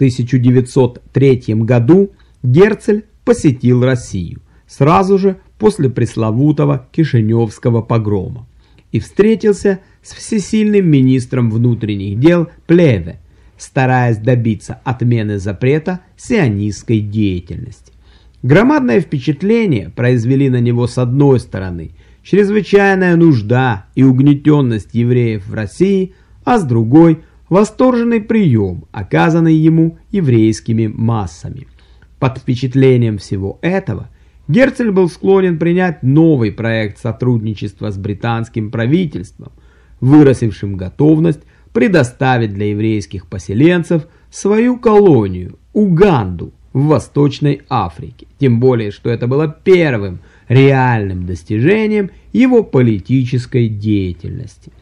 1903 году Герцель посетил Россию сразу же после пресловутого Кишиневского погрома и встретился с всесильным министром внутренних дел Плеве, стараясь добиться отмены запрета сионистской деятельности. Громадное впечатление произвели на него с одной стороны чрезвычайная нужда и угнетенность евреев в России, а с другой – восторженный прием, оказанный ему еврейскими массами. Под впечатлением всего этого Герцель был склонен принять новый проект сотрудничества с британским правительством, выразившим готовность предоставить для еврейских поселенцев свою колонию – Уганду в Восточной Африке. Тем более, что это было первым реальным достижением его политической деятельности.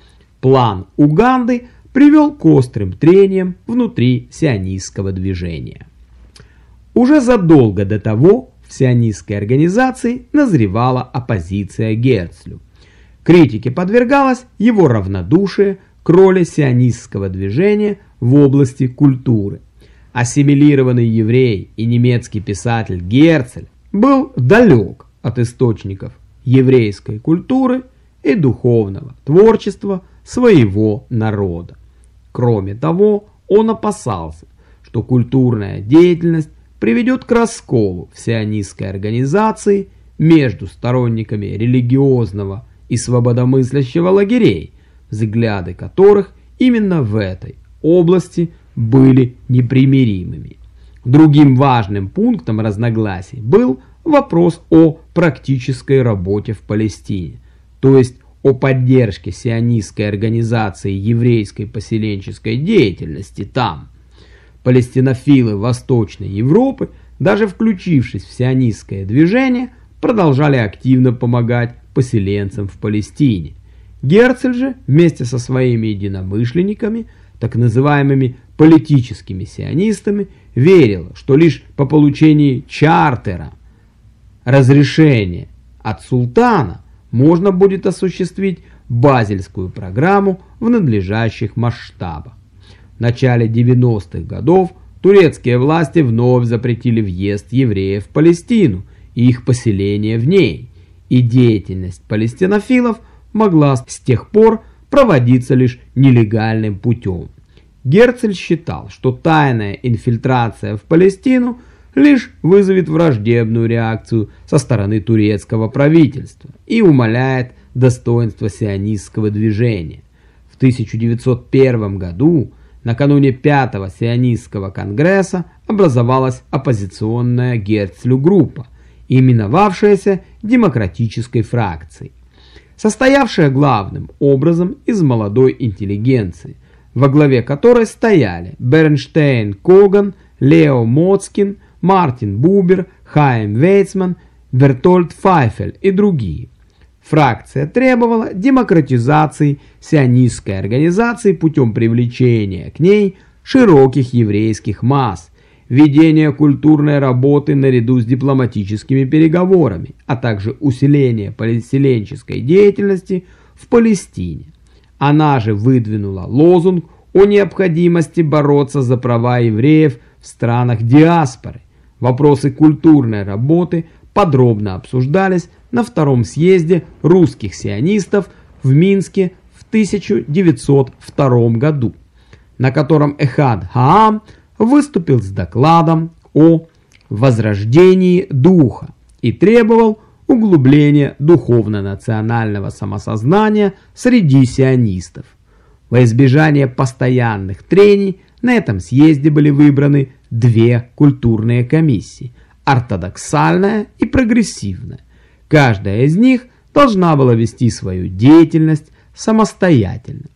План Уганды привел к острым трениям внутри сионистского движения. Уже задолго до того в сионистской организации назревала оппозиция Герцлю. Критике подвергалось его равнодушие к роли сионистского движения в области культуры. Ассимилированный еврей и немецкий писатель Герцель был далек от источников еврейской культуры и духовного творчества своего народа. Кроме того, он опасался, что культурная деятельность приведет к расколу сионистской организации между сторонниками религиозного и свободомыслящего лагерей, взгляды которых именно в этой области были непримиримыми. Другим важным пунктом разногласий был вопрос о практической работе в Палестине, то есть о поддержке сионистской организации еврейской поселенческой деятельности там. Палестинофилы Восточной Европы, даже включившись в сионистское движение, продолжали активно помогать поселенцам в Палестине. Герцель же вместе со своими единомышленниками, так называемыми политическими сионистами, верил, что лишь по получении чартера, разрешения от султана, можно будет осуществить базельскую программу в надлежащих масштабах. В начале 90-х годов турецкие власти вновь запретили въезд евреев в Палестину и их поселение в ней, и деятельность палестинофилов могла с тех пор проводиться лишь нелегальным путем. Герцель считал, что тайная инфильтрация в Палестину лишь вызовет враждебную реакцию со стороны турецкого правительства и умаляет достоинство сионистского движения. В 1901 году Накануне пятого сионистского конгресса образовалась оппозиционная Герцлю группа, именовавшаяся демократической фракцией, состоявшая главным образом из молодой интеллигенции, во главе которой стояли Бернштейн Коган, Лео Моцкин, Мартин Бубер, Хайм Вейцман, Бертольд Файфель и другие – Фракция требовала демократизации сионистской организации путем привлечения к ней широких еврейских масс, ведения культурной работы наряду с дипломатическими переговорами, а также усиления переселенческой деятельности в Палестине. Она же выдвинула лозунг о необходимости бороться за права евреев в странах диаспоры. Вопросы культурной работы подробно обсуждались на втором съезде русских сионистов в Минске в 1902 году, на котором Эхад Хаам выступил с докладом о возрождении духа и требовал углубления духовно-национального самосознания среди сионистов. Во избежание постоянных трений на этом съезде были выбраны две культурные комиссии – ортодоксальная и прогрессивная. Каждая из них должна была вести свою деятельность самостоятельно.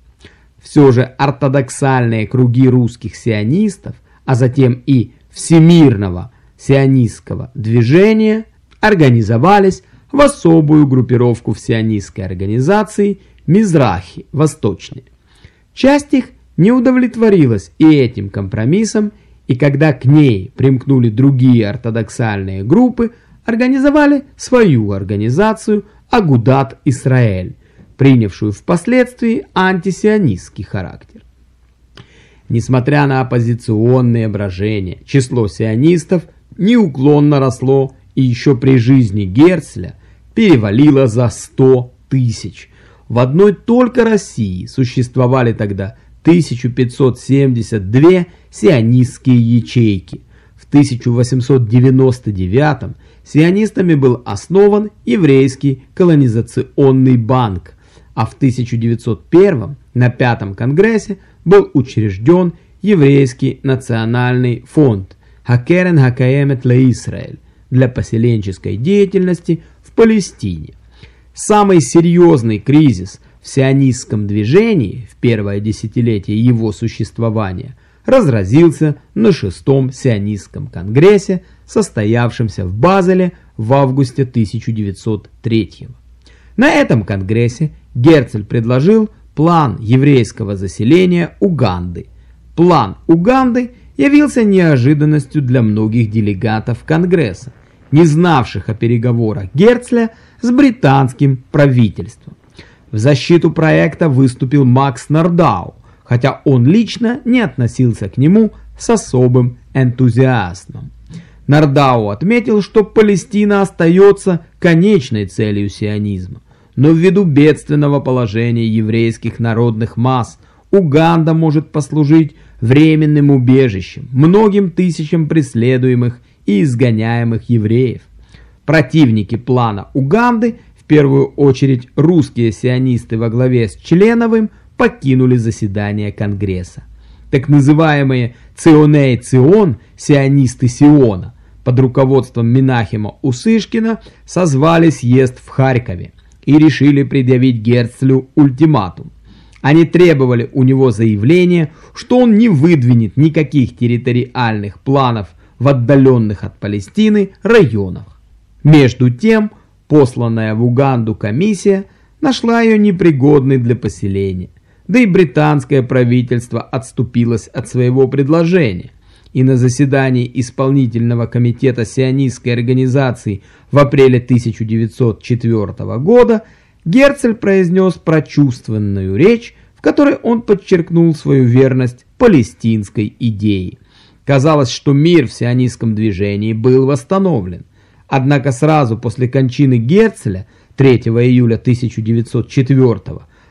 Все же ортодоксальные круги русских сионистов, а затем и всемирного сионистского движения организовались в особую группировку в сионистской организации Мизрахи, Восточные. Часть их не удовлетворилась и этим компромиссом, и когда к ней примкнули другие ортодоксальные группы, организовали свою организацию Агудат Исраэль, принявшую впоследствии антисионистский характер. Несмотря на оппозиционные брожения, число сионистов неуклонно росло и еще при жизни Герцля перевалило за 100 тысяч. В одной только России существовали тогда 1572 сионистские ячейки. В 1899 сионистами был основан еврейский колонизационный банк, а в 1901 на Пятом Конгрессе был учрежден еврейский национальный фонд Хакерен Хакаемет Ле Исраэль для поселенческой деятельности в Палестине. Самый серьезный кризис в сионистском движении в первое десятилетие его существования разразился на шестом сионистском конгрессе, состоявшемся в Базеле в августе 1903 На этом конгрессе Герцель предложил план еврейского заселения Уганды. План Уганды явился неожиданностью для многих делегатов Конгресса, не знавших о переговорах Герцля с британским правительством. В защиту проекта выступил Макс Нардау, хотя он лично не относился к нему с особым энтузиазмом. Нардау отметил, что Палестина остается конечной целью сионизма, но ввиду бедственного положения еврейских народных масс Уганда может послужить временным убежищем многим тысячам преследуемых и изгоняемых евреев. Противники плана Уганды, в первую очередь русские сионисты во главе с Членовым, покинули заседание Конгресса. Так называемые Ционей Цион, сионисты Сиона, под руководством Минахима Усышкина созвали съезд в Харькове и решили предъявить Герцлю ультиматум. Они требовали у него заявления, что он не выдвинет никаких территориальных планов в отдаленных от Палестины районах. Между тем, посланная в Уганду комиссия нашла ее непригодной для поселения, да и британское правительство отступилось от своего предложения. И на заседании исполнительного комитета сионистской организации в апреле 1904 года Герцель произнес прочувственную речь, в которой он подчеркнул свою верность палестинской идее. Казалось, что мир в сионистском движении был восстановлен. Однако сразу после кончины Герцеля 3 июля 1904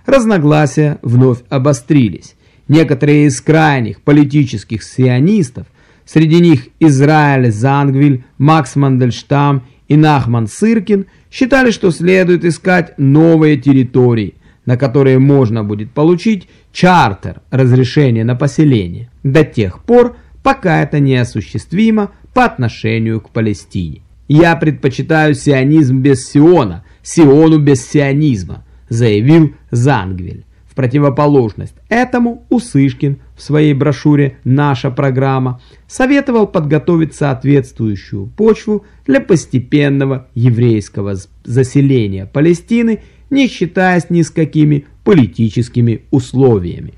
разногласия вновь обострились. Некоторые из крайних политических сионистов, среди них Израиль Зангвиль, Макс Мандельштам и Нахман Сыркин считали, что следует искать новые территории, на которые можно будет получить чартер разрешение на поселение, до тех пор, пока это неосуществимо по отношению к Палестине. «Я предпочитаю сионизм без Сиона, Сиону без сионизма», заявил Зангвиль. В противоположность этому Усышкин в своей брошюре «Наша программа» советовал подготовить соответствующую почву для постепенного еврейского заселения Палестины, не считаясь ни с какими политическими условиями.